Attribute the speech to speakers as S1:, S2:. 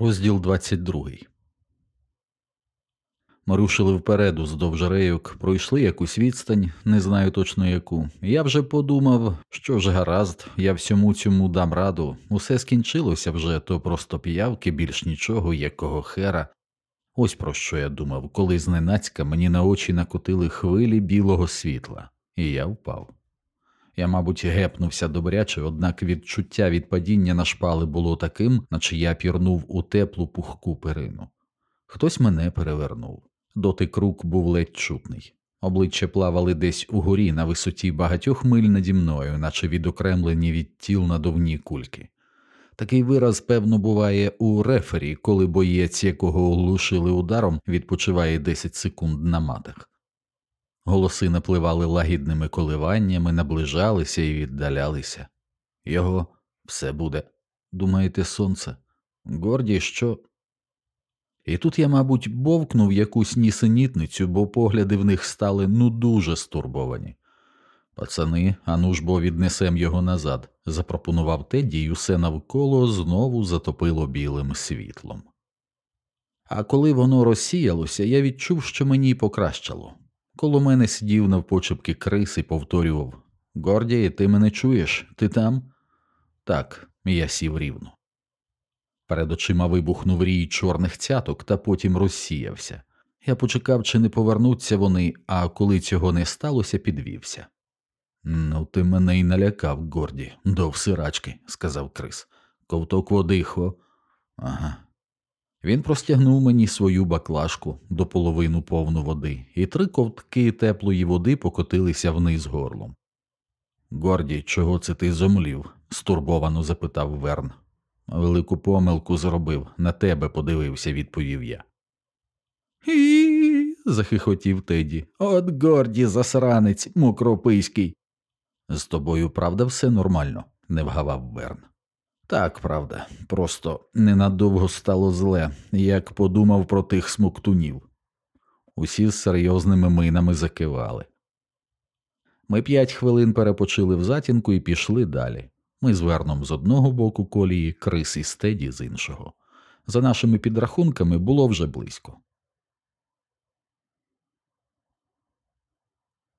S1: Розділ 22 Ми рушили вперед уздовж рейок, пройшли якусь відстань, не знаю точно яку. Я вже подумав, що ж гаразд, я всьому цьому дам раду, усе скінчилося вже, то просто п'явки, більш нічого, якого хера. Ось про що я думав, коли зненацька мені на очі накотили хвилі білого світла, і я впав. Я, мабуть, гепнувся добряче, однак відчуття від падіння на шпали було таким, наче я пірнув у теплу пухку перину. Хтось мене перевернув. Дотик рук був ледь чутний. Обличчя плавали десь угорі на висоті багатьох миль наді мною, наче відокремлені від тіл надувні кульки. Такий вираз, певно, буває у рефері, коли боєць, якого оглушили ударом, відпочиває 10 секунд на матах. Голоси напливали лагідними коливаннями, наближалися і віддалялися. Його все буде. Думаєте, сонце? Горді, що. І тут я, мабуть, бовкнув якусь нісенітницю, бо погляди в них стали ну дуже стурбовані. Пацани, ану ж бо віднесем його назад, запропонував Тедді, і усе навколо знову затопило білим світлом. А коли воно розсіялося, я відчув, що мені покращало. Коло мене сидів навпочепки крис і повторював Гордіє, ти мене чуєш? Ти там? Так, я сів рівно. Перед очима вибухнув рій чорних цяток та потім розсіявся. Я почекав, чи не повернуться вони, а коли цього не сталося, підвівся. Ну, ти мене й налякав, Горді, до всирачки, сказав Крис. Ковток води. Ага. Він простягнув мені свою баклажку до половину повну води, і три ковтки теплої води покотилися вниз горлом. Горді, чого це ти зомлів? стурбовано запитав Верн. Велику помилку зробив, на тебе подивився, відповів я. І. захихотів Теді. От горді, засранець, мукрописький. З тобою, правда, все нормально, не вгавав Верн. Так, правда, просто ненадовго стало зле, як подумав про тих смоктунів. Усі з серйозними минами закивали. Ми п'ять хвилин перепочили в затінку і пішли далі. Ми з Верном з одного боку колії, Крис і стеді з іншого. За нашими підрахунками було вже близько.